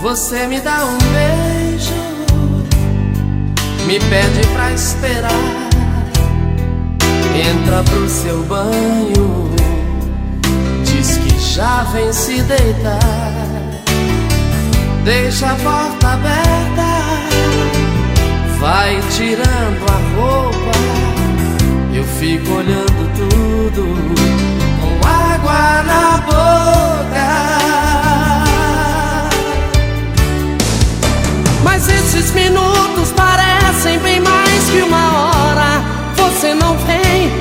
Você me dá um beijo, me pede pra esperar. Entra pro seu banho, diz que já vem se deitar. Deixa a porta aberta, vai tirando a roupa. Eu fico olhando Mas esses minutos parecem bem mais que uma hora. Você não vem,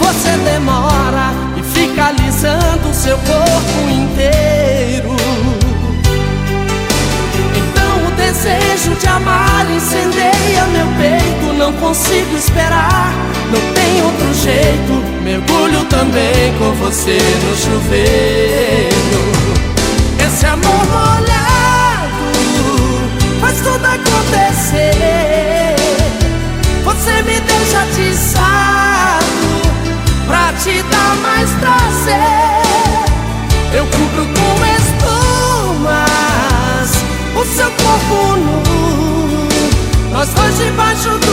você demora e fica alisando seu corpo inteiro. Então o desejo de amar incendeia meu peito. Não consigo esperar, não tem outro jeito. Mergulho também com você no chuveiro. 是半熟。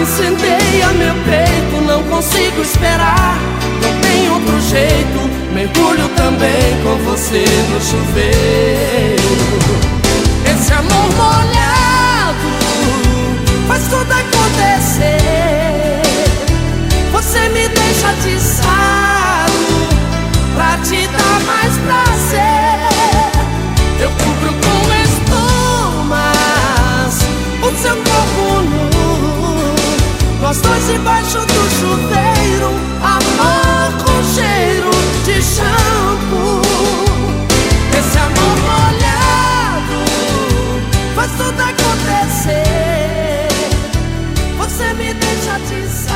Incendeia meu peito. Não consigo esperar, não tem outro jeito. Mergulho também com você no chuveiro. Esse amor molhado touches